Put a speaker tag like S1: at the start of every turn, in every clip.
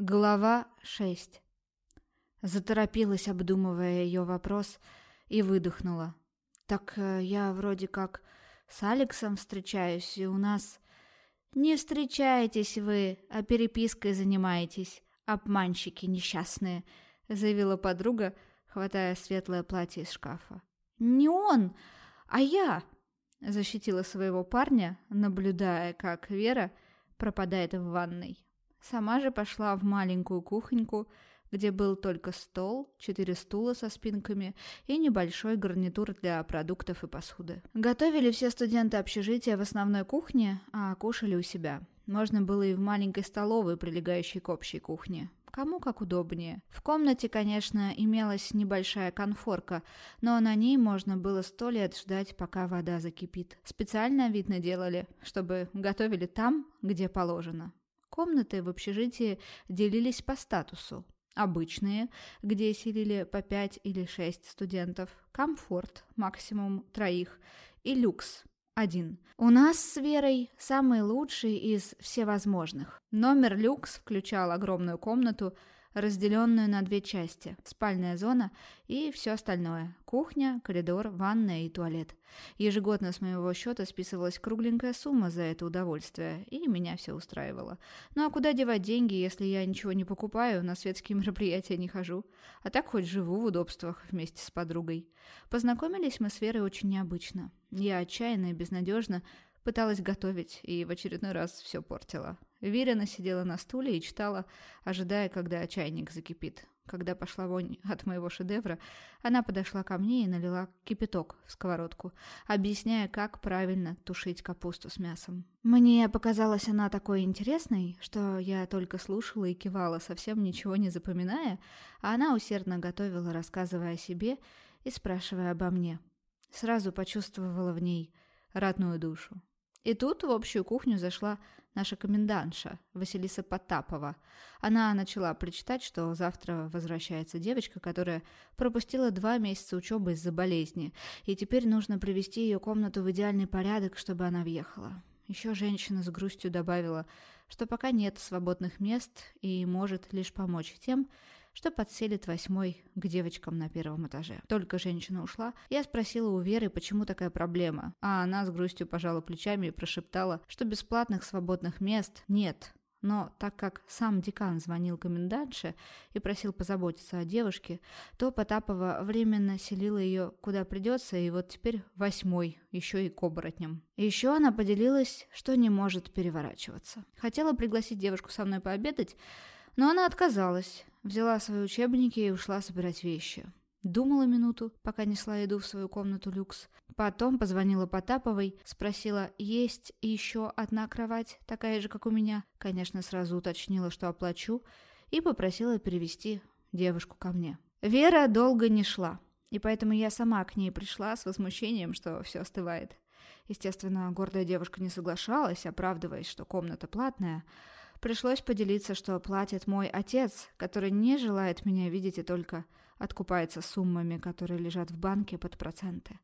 S1: Глава 6. Заторопилась, обдумывая ее вопрос, и выдохнула. «Так э, я вроде как с Алексом встречаюсь, и у нас...» «Не встречаетесь вы, а перепиской занимаетесь, обманщики несчастные», — заявила подруга, хватая светлое платье из шкафа. «Не он, а я!» — защитила своего парня, наблюдая, как Вера пропадает в ванной. Сама же пошла в маленькую кухоньку, где был только стол, четыре стула со спинками и небольшой гарнитур для продуктов и посуды. Готовили все студенты общежития в основной кухне, а кушали у себя. Можно было и в маленькой столовой, прилегающей к общей кухне. Кому как удобнее. В комнате, конечно, имелась небольшая конфорка, но на ней можно было сто лет ждать, пока вода закипит. Специально, видно, делали, чтобы готовили там, где положено. Комнаты в общежитии делились по статусу. Обычные, где селили по пять или шесть студентов, комфорт, максимум троих, и люкс, один. У нас с Верой самый лучший из всевозможных. Номер люкс включал огромную комнату разделенную на две части – спальная зона и все остальное – кухня, коридор, ванная и туалет. Ежегодно с моего счета списывалась кругленькая сумма за это удовольствие, и меня все устраивало. Ну а куда девать деньги, если я ничего не покупаю, на светские мероприятия не хожу? А так хоть живу в удобствах вместе с подругой. Познакомились мы с Верой очень необычно. Я отчаянно и безнадежно пыталась готовить и в очередной раз все портила. Вирина сидела на стуле и читала, ожидая, когда чайник закипит. Когда пошла вонь от моего шедевра, она подошла ко мне и налила кипяток в сковородку, объясняя, как правильно тушить капусту с мясом. Мне показалась она такой интересной, что я только слушала и кивала, совсем ничего не запоминая, а она усердно готовила, рассказывая о себе и спрашивая обо мне. Сразу почувствовала в ней родную душу. И тут в общую кухню зашла наша комендантша, Василиса Потапова. Она начала прочитать, что завтра возвращается девочка, которая пропустила два месяца учебы из-за болезни, и теперь нужно привести ее комнату в идеальный порядок, чтобы она въехала. Еще женщина с грустью добавила, что пока нет свободных мест и может лишь помочь тем, что подселит восьмой к девочкам на первом этаже. Только женщина ушла, я спросила у Веры, почему такая проблема, а она с грустью пожала плечами и прошептала, что бесплатных свободных мест нет, но так как сам декан звонил комендантше и просил позаботиться о девушке, то Потапова временно селила ее куда придется, и вот теперь восьмой, еще и к оборотням. Еще она поделилась, что не может переворачиваться. Хотела пригласить девушку со мной пообедать, но она отказалась, взяла свои учебники и ушла собирать вещи. Думала минуту, пока несла еду в свою комнату люкс. Потом позвонила Потаповой, спросила, есть еще одна кровать, такая же, как у меня. Конечно, сразу уточнила, что оплачу, и попросила перевести девушку ко мне. Вера долго не шла, и поэтому я сама к ней пришла с возмущением, что все остывает. Естественно, гордая девушка не соглашалась, оправдываясь, что комната платная, Пришлось поделиться, что платит мой отец, который не желает меня видеть и только откупается суммами, которые лежат в банке под проценты.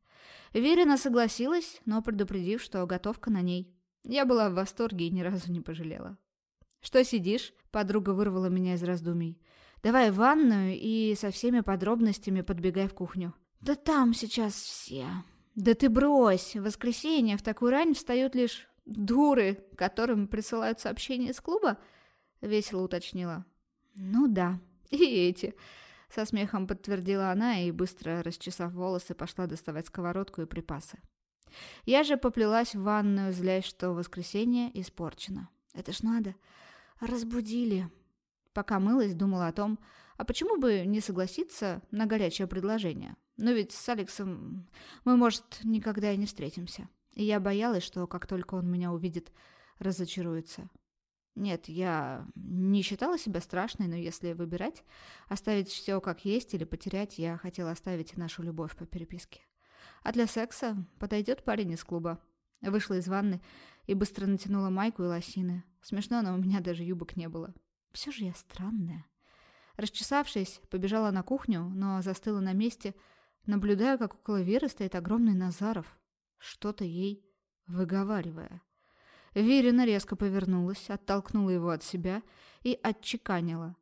S1: Верина согласилась, но предупредив, что готовка на ней. Я была в восторге и ни разу не пожалела. «Что сидишь?» — подруга вырвала меня из раздумий. «Давай в ванную и со всеми подробностями подбегай в кухню». «Да там сейчас все». «Да ты брось! В воскресенье в такую рань встают лишь «Дуры, которым присылают сообщения из клуба?» — весело уточнила. «Ну да, и эти», — со смехом подтвердила она и, быстро расчесав волосы, пошла доставать сковородку и припасы. Я же поплелась в ванную, злясь, что воскресенье испорчено. Это ж надо. Разбудили. Пока мылась, думала о том, а почему бы не согласиться на горячее предложение? Но ведь с Алексом мы, может, никогда и не встретимся. И я боялась, что как только он меня увидит, разочаруется. Нет, я не считала себя страшной, но если выбирать, оставить все как есть или потерять, я хотела оставить нашу любовь по переписке. А для секса подойдет парень из клуба. Вышла из ванны и быстро натянула майку и лосины. Смешно, но у меня даже юбок не было. Все же я странная. Расчесавшись, побежала на кухню, но застыла на месте, наблюдая, как около Веры стоит огромный Назаров что-то ей выговаривая. Верина резко повернулась, оттолкнула его от себя и отчеканила.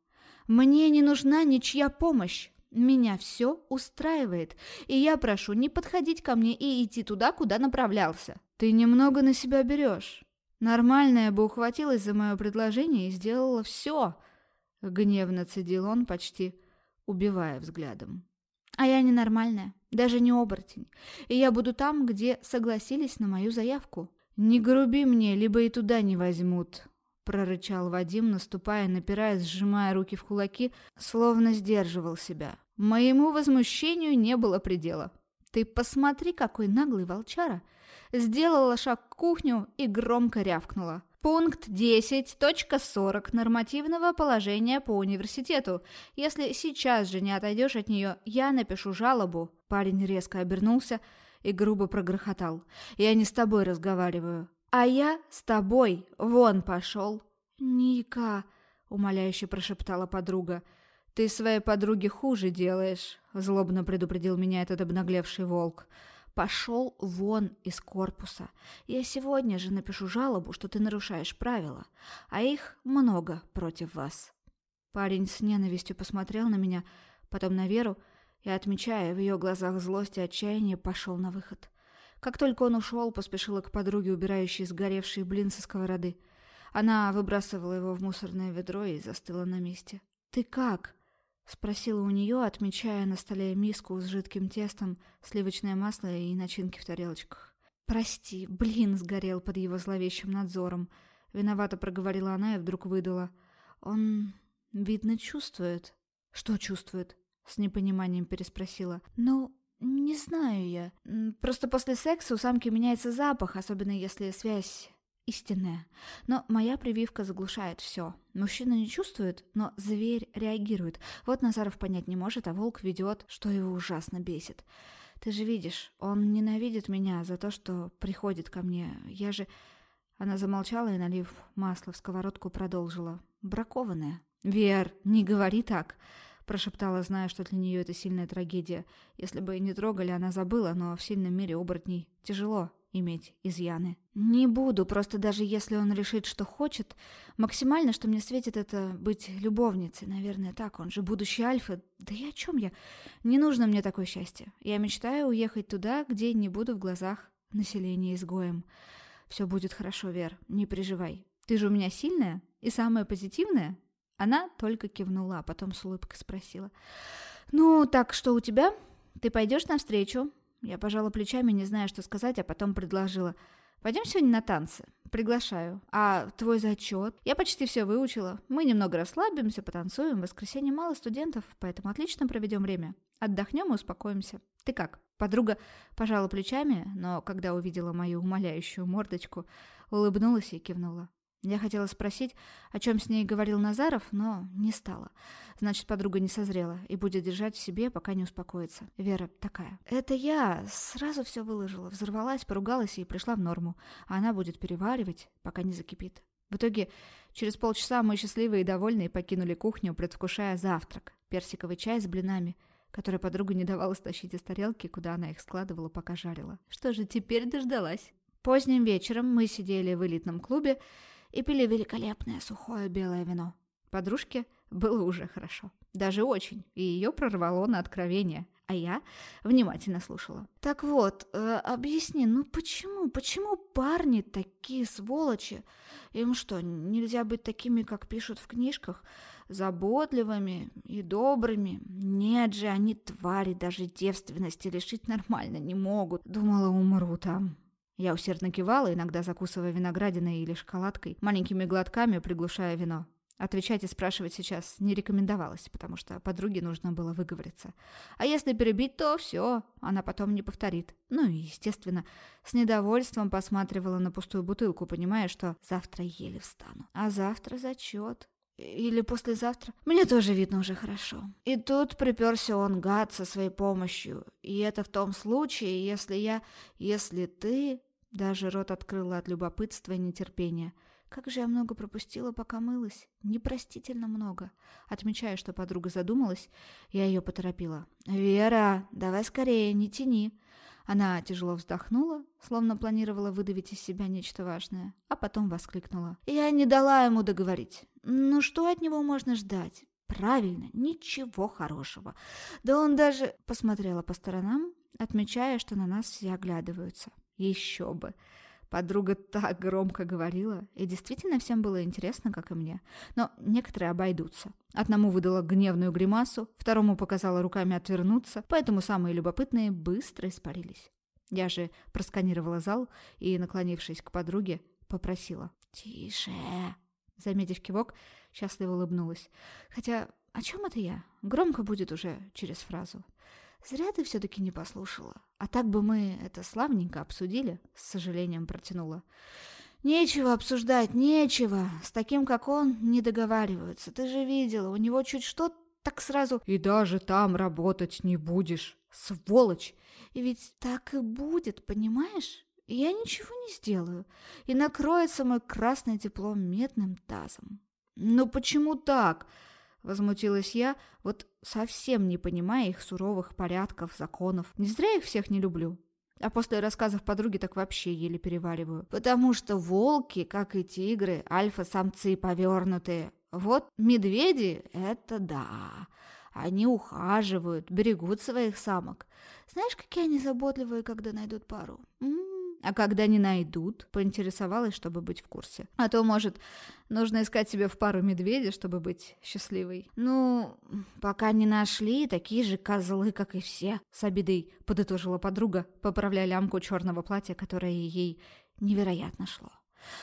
S1: «Мне не нужна ничья помощь. Меня все устраивает, и я прошу не подходить ко мне и идти туда, куда направлялся. Ты немного на себя берешь. Нормальная бы ухватилась за мое предложение и сделала все, — гневно цедил он, почти убивая взглядом. А я ненормальная, даже не оборотень, и я буду там, где согласились на мою заявку. Не груби мне, либо и туда не возьмут, — прорычал Вадим, наступая, напирая, сжимая руки в кулаки, словно сдерживал себя. Моему возмущению не было предела. «Ты посмотри, какой наглый волчара!» Сделала шаг к кухню и громко рявкнула. Пункт 10.40 нормативного положения по университету. Если сейчас же не отойдешь от нее, я напишу жалобу. Парень резко обернулся и грубо прогрохотал. Я не с тобой разговариваю. А я с тобой. Вон пошел. Ника, умоляюще прошептала подруга. Ты своей подруге хуже делаешь, злобно предупредил меня этот обнаглевший волк. Пошел вон из корпуса. Я сегодня же напишу жалобу, что ты нарушаешь правила, а их много против вас. Парень с ненавистью посмотрел на меня, потом на Веру, и, отмечая в ее глазах злость и отчаяние, пошел на выход. Как только он ушел, поспешила к подруге, убирающей сгоревший блин со сковороды. Она выбрасывала его в мусорное ведро и застыла на месте. «Ты как?» — спросила у нее, отмечая на столе миску с жидким тестом, сливочное масло и начинки в тарелочках. «Прости, блин сгорел под его зловещим надзором», — виновато проговорила она и вдруг выдала. «Он, видно, чувствует». «Что чувствует?» — с непониманием переспросила. «Ну, не знаю я. Просто после секса у самки меняется запах, особенно если связь истинная. Но моя прививка заглушает все. Мужчина не чувствует, но зверь реагирует. Вот Назаров понять не может, а волк ведет, что его ужасно бесит. Ты же видишь, он ненавидит меня за то, что приходит ко мне. Я же... Она замолчала и, налив масло в сковородку, продолжила. Бракованная. «Вер, не говори так!» Прошептала, зная, что для нее это сильная трагедия. Если бы не трогали, она забыла, но в сильном мире оборотней тяжело иметь изъяны. Не буду, просто даже если он решит, что хочет, максимально, что мне светит, это быть любовницей, наверное, так, он же будущий альфа. Да и о чем я? Не нужно мне такое счастье. Я мечтаю уехать туда, где не буду в глазах населения изгоем. Все будет хорошо, Вер, не переживай. Ты же у меня сильная и самая позитивная. Она только кивнула, а потом с улыбкой спросила. «Ну, так что у тебя? Ты пойдешь навстречу?» Я пожала плечами, не зная, что сказать, а потом предложила. «Пойдем сегодня на танцы. Приглашаю. А твой зачет? Я почти все выучила. Мы немного расслабимся, потанцуем. В воскресенье мало студентов, поэтому отлично проведем время. Отдохнем и успокоимся. Ты как?» Подруга пожала плечами, но когда увидела мою умоляющую мордочку, улыбнулась и кивнула. Я хотела спросить, о чем с ней говорил Назаров, но не стала. Значит, подруга не созрела и будет держать в себе, пока не успокоится. Вера такая. Это я сразу все выложила, взорвалась, поругалась и пришла в норму. А она будет переваривать, пока не закипит. В итоге, через полчаса мы счастливые и довольные покинули кухню, предвкушая завтрак. Персиковый чай с блинами, который подруга не давала стащить из тарелки, куда она их складывала, пока жарила. Что же, теперь дождалась. Поздним вечером мы сидели в элитном клубе, и пили великолепное сухое белое вино. Подружке было уже хорошо. Даже очень. И ее прорвало на откровение. А я внимательно слушала. «Так вот, э, объясни, ну почему, почему парни такие сволочи? Им что, нельзя быть такими, как пишут в книжках, заботливыми и добрыми? Нет же, они твари, даже девственности лишить нормально не могут. Думала, умру там». Я усердно кивала, иногда закусывая виноградиной или шоколадкой, маленькими глотками приглушая вино. Отвечать и спрашивать сейчас не рекомендовалось, потому что подруге нужно было выговориться. А если перебить, то все, она потом не повторит. Ну и, естественно, с недовольством посматривала на пустую бутылку, понимая, что завтра еле встану. А завтра зачет. Или послезавтра. Мне тоже видно уже хорошо. И тут приперся он, гад, со своей помощью. И это в том случае, если я... Если ты... Даже рот открыла от любопытства и нетерпения. Как же я много пропустила, пока мылась. Непростительно много. Отмечая, что подруга задумалась, я ее поторопила. «Вера, давай скорее, не тяни. Она тяжело вздохнула, словно планировала выдавить из себя нечто важное, а потом воскликнула. «Я не дала ему договорить. Ну что от него можно ждать? Правильно, ничего хорошего. Да он даже...» Посмотрела по сторонам, отмечая, что на нас все оглядываются. «Еще бы!» Подруга так громко говорила, и действительно всем было интересно, как и мне. Но некоторые обойдутся. Одному выдала гневную гримасу, второму показала руками отвернуться, поэтому самые любопытные быстро испарились. Я же просканировала зал и, наклонившись к подруге, попросила «Тише!». Заметив кивок, счастливо улыбнулась. Хотя о чем это я? Громко будет уже через фразу. «Зря ты все-таки не послушала. А так бы мы это славненько обсудили», — с сожалением протянула. «Нечего обсуждать, нечего. С таким, как он, не договариваются. Ты же видела, у него чуть что, так сразу... И даже там работать не будешь. Сволочь! И ведь так и будет, понимаешь? Я ничего не сделаю. И накроется мой красный диплом медным тазом. Ну почему так?» Возмутилась я, вот совсем не понимая их суровых порядков, законов. Не зря их всех не люблю. А после рассказов подруги так вообще еле перевариваю. Потому что волки, как и тигры, альфа-самцы повернутые. Вот медведи — это да. Они ухаживают, берегут своих самок. Знаешь, какие они заботливые, когда найдут пару? М -м -м. А когда не найдут, поинтересовалась, чтобы быть в курсе. А то, может, нужно искать себе в пару медведя, чтобы быть счастливой. Ну, пока не нашли, такие же козлы, как и все. С обидой подытожила подруга, поправляя лямку черного платья, которое ей невероятно шло.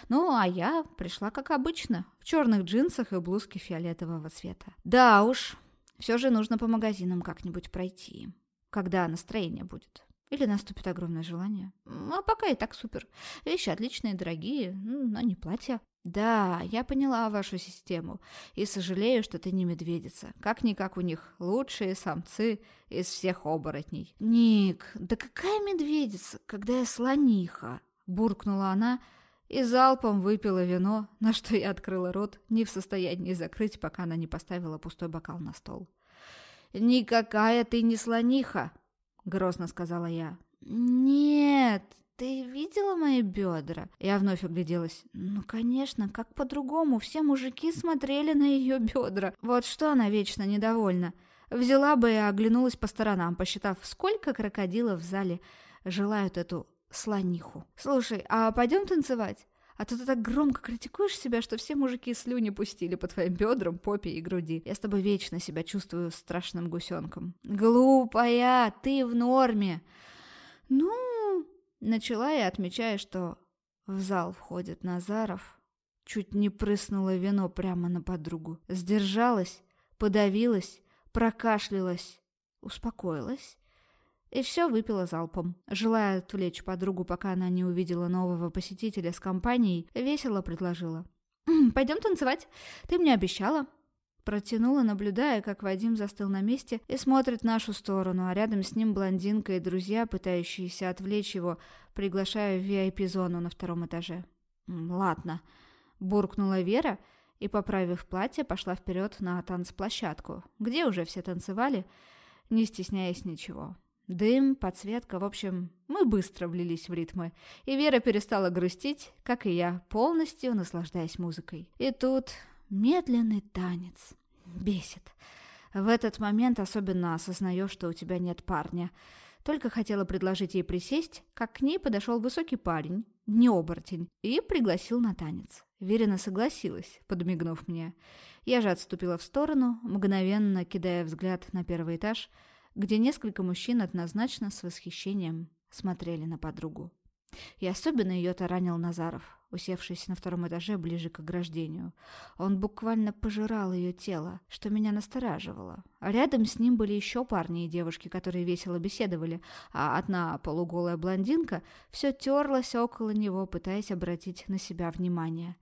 S1: Ну, а я пришла, как обычно, в черных джинсах и блузке фиолетового цвета. Да уж, все же нужно по магазинам как-нибудь пройти, когда настроение будет. Или наступит огромное желание. А пока и так супер. Вещи отличные, дорогие, но не платья. Да, я поняла вашу систему. И сожалею, что ты не медведица. Как-никак у них лучшие самцы из всех оборотней. Ник, да какая медведица, когда я слониха? Буркнула она и залпом выпила вино, на что я открыла рот, не в состоянии закрыть, пока она не поставила пустой бокал на стол. «Никакая ты не слониха!» — грозно сказала я. «Нет, ты видела мои бедра?» Я вновь огляделась. «Ну, конечно, как по-другому? Все мужики смотрели на ее бедра. Вот что она вечно недовольна. Взяла бы и оглянулась по сторонам, посчитав, сколько крокодилов в зале желают эту слониху. Слушай, а пойдем танцевать?» А то ты так громко критикуешь себя, что все мужики слюни пустили по твоим бедрам, попе и груди. Я с тобой вечно себя чувствую страшным гусенком. Глупая, ты в норме. Ну, начала я, отмечая, что в зал входит Назаров. Чуть не прыснула вино прямо на подругу. Сдержалась, подавилась, прокашлялась, успокоилась и все выпила залпом. Желая отвлечь подругу, пока она не увидела нового посетителя с компанией, весело предложила. «Пойдем танцевать. Ты мне обещала». Протянула, наблюдая, как Вадим застыл на месте и смотрит в нашу сторону, а рядом с ним блондинка и друзья, пытающиеся отвлечь его, приглашая в VIP-зону на втором этаже. «Ладно», — буркнула Вера и, поправив платье, пошла вперед на танцплощадку, где уже все танцевали, не стесняясь ничего. Дым, подсветка, в общем, мы быстро влились в ритмы, и Вера перестала грустить, как и я, полностью наслаждаясь музыкой. И тут медленный танец. Бесит. В этот момент особенно осознаешь, что у тебя нет парня. Только хотела предложить ей присесть, как к ней подошел высокий парень, не оборотень, и пригласил на танец. Верина согласилась, подмигнув мне. Я же отступила в сторону, мгновенно кидая взгляд на первый этаж – где несколько мужчин однозначно с восхищением смотрели на подругу. И особенно ее таранил Назаров, усевшись на втором этаже ближе к ограждению. Он буквально пожирал ее тело, что меня настораживало. А рядом с ним были еще парни и девушки, которые весело беседовали, а одна полуголая блондинка все терлась около него, пытаясь обратить на себя внимание.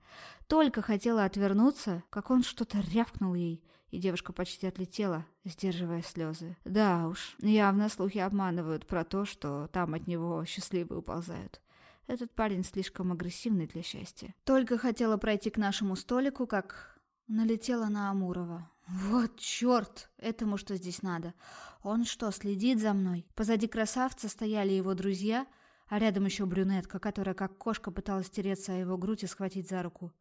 S1: Только хотела отвернуться, как он что-то рявкнул ей – и девушка почти отлетела, сдерживая слезы. Да уж, явно слухи обманывают про то, что там от него счастливые уползают. Этот парень слишком агрессивный для счастья. Только хотела пройти к нашему столику, как налетела на Амурова. Вот черт! Этому что здесь надо? Он что, следит за мной? Позади красавца стояли его друзья, а рядом еще брюнетка, которая как кошка пыталась тереться о его грудь и схватить за руку.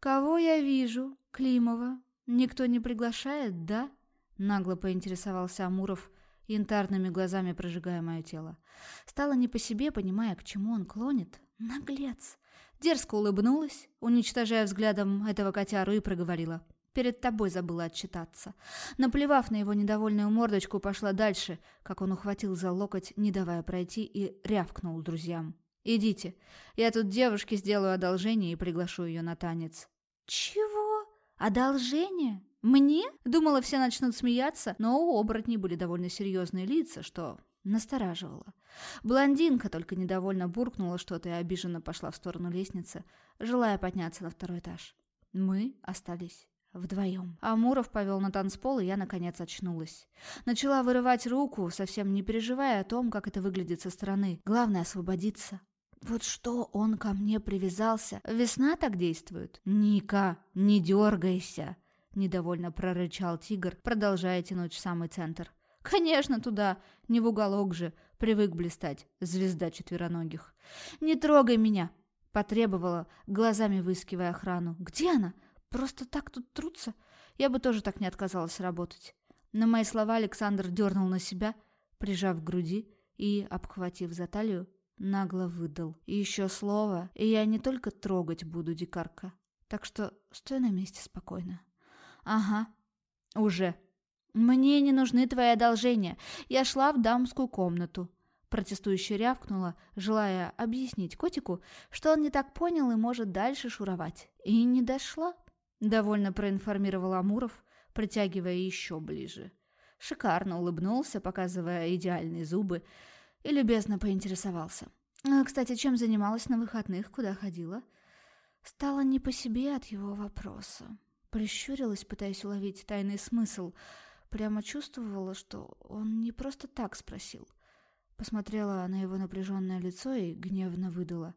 S1: «Кого я вижу? Климова. Никто не приглашает, да?» Нагло поинтересовался Амуров, янтарными глазами прожигая мое тело. Стало не по себе, понимая, к чему он клонит. Наглец. Дерзко улыбнулась, уничтожая взглядом этого котяру, и проговорила. «Перед тобой забыла отчитаться». Наплевав на его недовольную мордочку, пошла дальше, как он ухватил за локоть, не давая пройти, и рявкнул друзьям. «Идите, я тут девушке сделаю одолжение и приглашу ее на танец». «Чего? Одолжение? Мне?» Думала, все начнут смеяться, но у оборотней были довольно серьезные лица, что настораживало. Блондинка только недовольно буркнула что-то и обиженно пошла в сторону лестницы, желая подняться на второй этаж. Мы остались вдвоем. Амуров повел на танцпол, и я, наконец, очнулась. Начала вырывать руку, совсем не переживая о том, как это выглядит со стороны. Главное — освободиться. Вот что он ко мне привязался. Весна так действует? Ника, не дергайся. Недовольно прорычал тигр, продолжая тянуть в самый центр. Конечно, туда, не в уголок же, привык блистать, звезда четвероногих. Не трогай меня, потребовала, глазами выискивая охрану. Где она? Просто так тут трутся? Я бы тоже так не отказалась работать. На мои слова Александр дернул на себя, прижав к груди и, обхватив за талию, нагло выдал. И еще слово, и я не только трогать буду, дикарка. Так что стой на месте спокойно. Ага, уже. «Мне не нужны твои одолжения. Я шла в дамскую комнату». Протестующая рявкнула, желая объяснить котику, что он не так понял и может дальше шуровать. И не дошла. Довольно проинформировал Амуров, притягивая еще ближе. Шикарно улыбнулся, показывая идеальные зубы, и любезно поинтересовался. «А, «Кстати, чем занималась на выходных, куда ходила?» Стало не по себе от его вопроса. Прищурилась, пытаясь уловить тайный смысл – Прямо чувствовала, что он не просто так спросил. Посмотрела на его напряженное лицо и гневно выдала.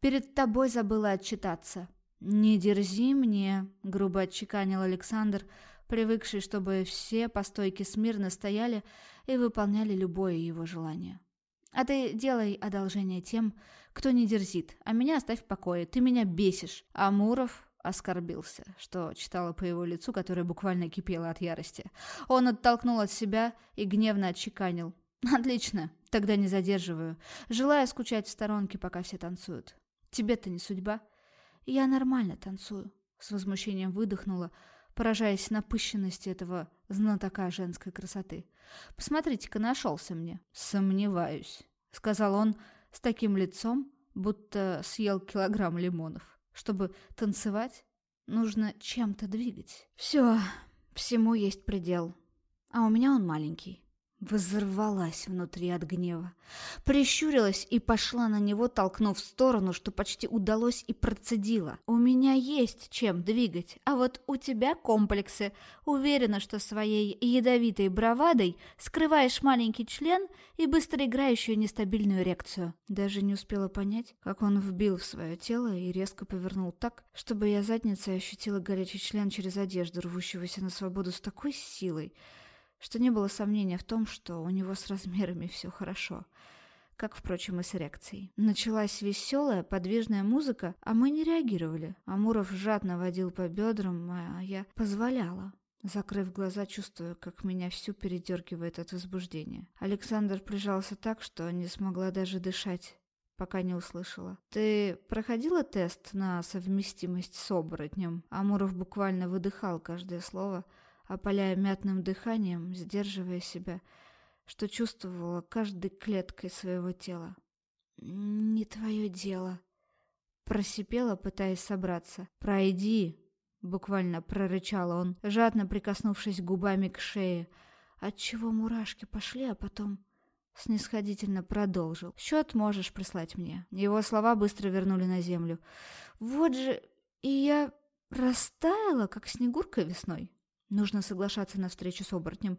S1: «Перед тобой забыла отчитаться». «Не дерзи мне», — грубо отчеканил Александр, привыкший, чтобы все по стойке смирно стояли и выполняли любое его желание. «А ты делай одолжение тем, кто не дерзит, а меня оставь в покое, ты меня бесишь». Амуров оскорбился, что читала по его лицу, которое буквально кипело от ярости. Он оттолкнул от себя и гневно отчеканил. «Отлично, тогда не задерживаю. Желаю скучать в сторонке, пока все танцуют. Тебе-то не судьба?» «Я нормально танцую», — с возмущением выдохнула, поражаясь напыщенности этого знатока женской красоты. «Посмотрите-ка, нашелся мне». «Сомневаюсь», — сказал он с таким лицом, будто съел килограмм лимонов. Чтобы танцевать, нужно чем-то двигать. Все, всему есть предел. А у меня он маленький. Взорвалась внутри от гнева. Прищурилась и пошла на него, толкнув в сторону, что почти удалось и процедила. «У меня есть чем двигать, а вот у тебя комплексы. Уверена, что своей ядовитой бравадой скрываешь маленький член и быстро играющую нестабильную эрекцию». Даже не успела понять, как он вбил в свое тело и резко повернул так, чтобы я задницей ощутила горячий член через одежду, рвущегося на свободу с такой силой, что не было сомнения в том, что у него с размерами все хорошо, как, впрочем, и с эрекцией. Началась веселая, подвижная музыка, а мы не реагировали. Амуров жадно водил по бедрам, а я позволяла. Закрыв глаза, чувствуя, как меня всю передергивает от возбуждения. Александр прижался так, что не смогла даже дышать, пока не услышала. «Ты проходила тест на совместимость с оборотнем?» Амуров буквально выдыхал каждое слово – опаляя мятным дыханием, сдерживая себя, что чувствовала каждой клеткой своего тела. «Не твое дело», — просипела, пытаясь собраться. «Пройди», — буквально прорычал он, жадно прикоснувшись губами к шее, отчего мурашки пошли, а потом снисходительно продолжил. «Счет можешь прислать мне». Его слова быстро вернули на землю. «Вот же и я растаяла, как снегурка весной». Нужно соглашаться на встречу с оборотнем,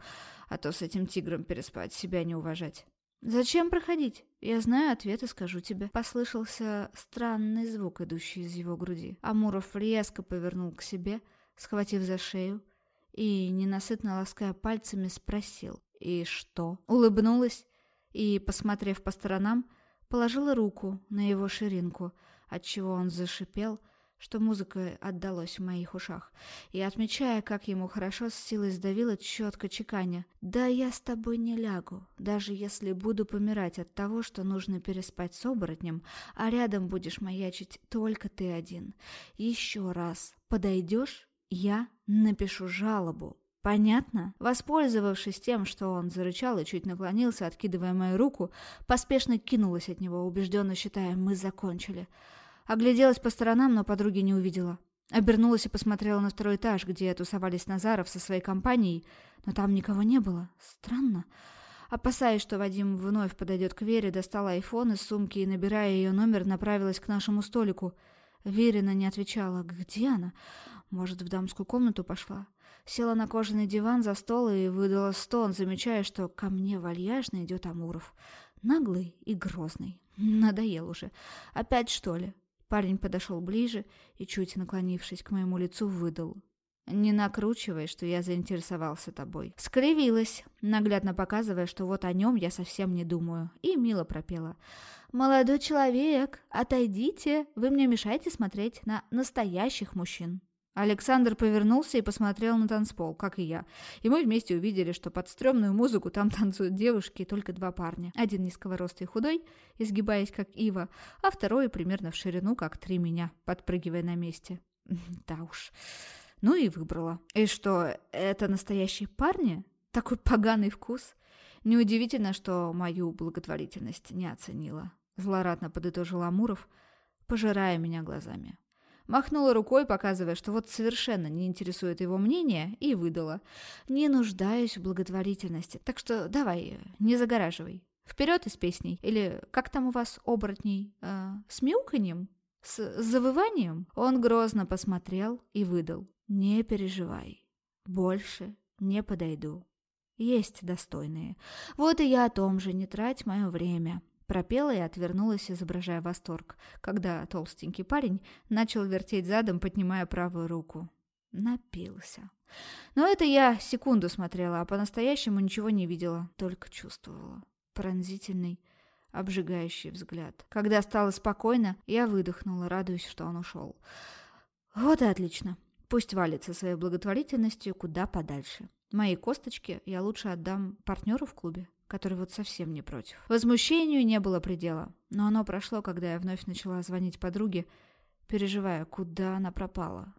S1: а то с этим тигром переспать, себя не уважать. «Зачем проходить? Я знаю ответ и скажу тебе». Послышался странный звук, идущий из его груди. Амуров резко повернул к себе, схватив за шею и, ненасытно лаская пальцами, спросил «И что?». Улыбнулась и, посмотрев по сторонам, положила руку на его ширинку, отчего он зашипел – что музыка отдалась в моих ушах, и, отмечая, как ему хорошо, с силой сдавила четко чеканя. «Да я с тобой не лягу, даже если буду помирать от того, что нужно переспать с оборотнем, а рядом будешь маячить только ты один. Еще раз подойдешь, я напишу жалобу». «Понятно?» Воспользовавшись тем, что он зарычал и чуть наклонился, откидывая мою руку, поспешно кинулась от него, убежденно считая, мы закончили. Огляделась по сторонам, но подруги не увидела. Обернулась и посмотрела на второй этаж, где тусовались Назаров со своей компанией, но там никого не было. Странно. Опасаясь, что Вадим вновь подойдет к Вере, достала айфон из сумки и, набирая ее номер, направилась к нашему столику. Верина не отвечала. Где она? Может, в дамскую комнату пошла? Села на кожаный диван за стол и выдала стон, замечая, что ко мне вальяжно идет Амуров. Наглый и грозный. Надоел уже. Опять, что ли? Парень подошел ближе и, чуть наклонившись к моему лицу, выдал. «Не накручивай, что я заинтересовался тобой». Скривилась, наглядно показывая, что вот о нем я совсем не думаю, и мило пропела. «Молодой человек, отойдите, вы мне мешаете смотреть на настоящих мужчин». Александр повернулся и посмотрел на танцпол, как и я. И мы вместе увидели, что под стрёмную музыку там танцуют девушки и только два парня. Один низкого роста и худой, изгибаясь как ива, а второй примерно в ширину, как три меня, подпрыгивая на месте. Да уж. Ну и выбрала. И что, это настоящие парни? Такой поганый вкус. Неудивительно, что мою благотворительность не оценила. Злорадно подытожил Амуров, пожирая меня глазами. Махнула рукой, показывая, что вот совершенно не интересует его мнение, и выдала. «Не нуждаюсь в благотворительности, так что давай, не загораживай. Вперед из песней. Или как там у вас, оборотней? Э, с мяуканьем? С завыванием?» Он грозно посмотрел и выдал. «Не переживай. Больше не подойду. Есть достойные. Вот и я о том же, не трать мое время. Пропела и отвернулась, изображая восторг, когда толстенький парень начал вертеть задом, поднимая правую руку. Напился. Но это я секунду смотрела, а по-настоящему ничего не видела, только чувствовала. Пронзительный, обжигающий взгляд. Когда стало спокойно, я выдохнула, радуясь, что он ушел. Вот и отлично. Пусть валится своей благотворительностью куда подальше. Мои косточки я лучше отдам партнеру в клубе который вот совсем не против. Возмущению не было предела, но оно прошло, когда я вновь начала звонить подруге, переживая, куда она пропала.